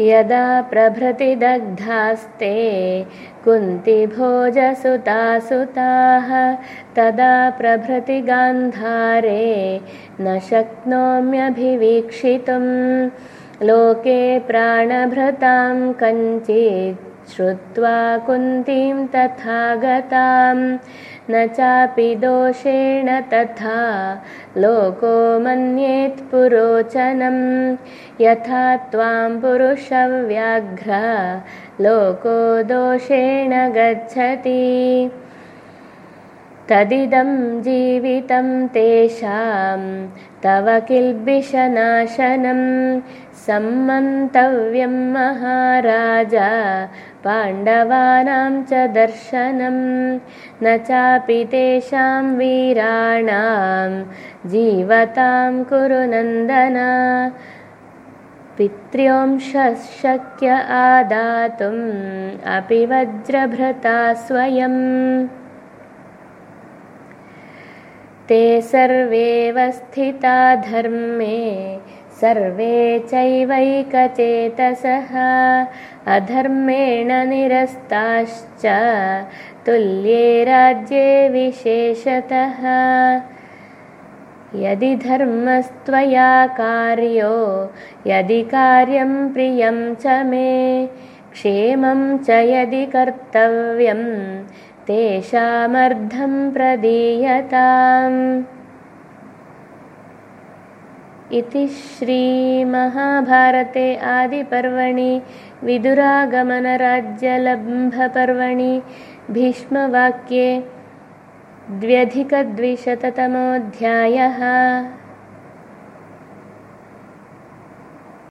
यदा प्रभृतिदग्धास्ते कुन्तिभोजसुतासुताः तदा प्रभृतिगान्धारे न शक्नोम्यभिवीक्षितुं लोके प्राणभृतां कञ्चित् श्रुत्वा कुन्तीं तथा गतां न चापि दोषेण तथा। लोको मन्येत् पुरोचनं यथा त्वां पुरुषव्याघ्र। लोको दोषेण गच्छति तदिदं जीवितं तेषां तव किल्बिषनाशनं सम्मन्तव्यं महाराजा पाण्डवानां च दर्शनं। न चापि तेषां वीराणां जीवतां कुरु नन्दन। पित्र्योंशक्य आदातुम् अपि वज्रभृता स्वयम् ते सर्वे वस्थिता धर्मे सर्वे चैवैकचेतसः। अधर्मेण निरस्ताश्च तुल्ये राज्ये विशेषतः। यदि धर्मस्त्वया कार्यो यदि कार्यं प्रियं च मे क्षेमं च यदि कर्तव्यं तेषामर्धं प्रदीयताम्। इति श्रीमहाभारते आदिपर्वणि विदुरागमनराज्यलम्भपर्वणि भीष्मवाक्ये द्व्यधिकद्विशततमोऽध्यायः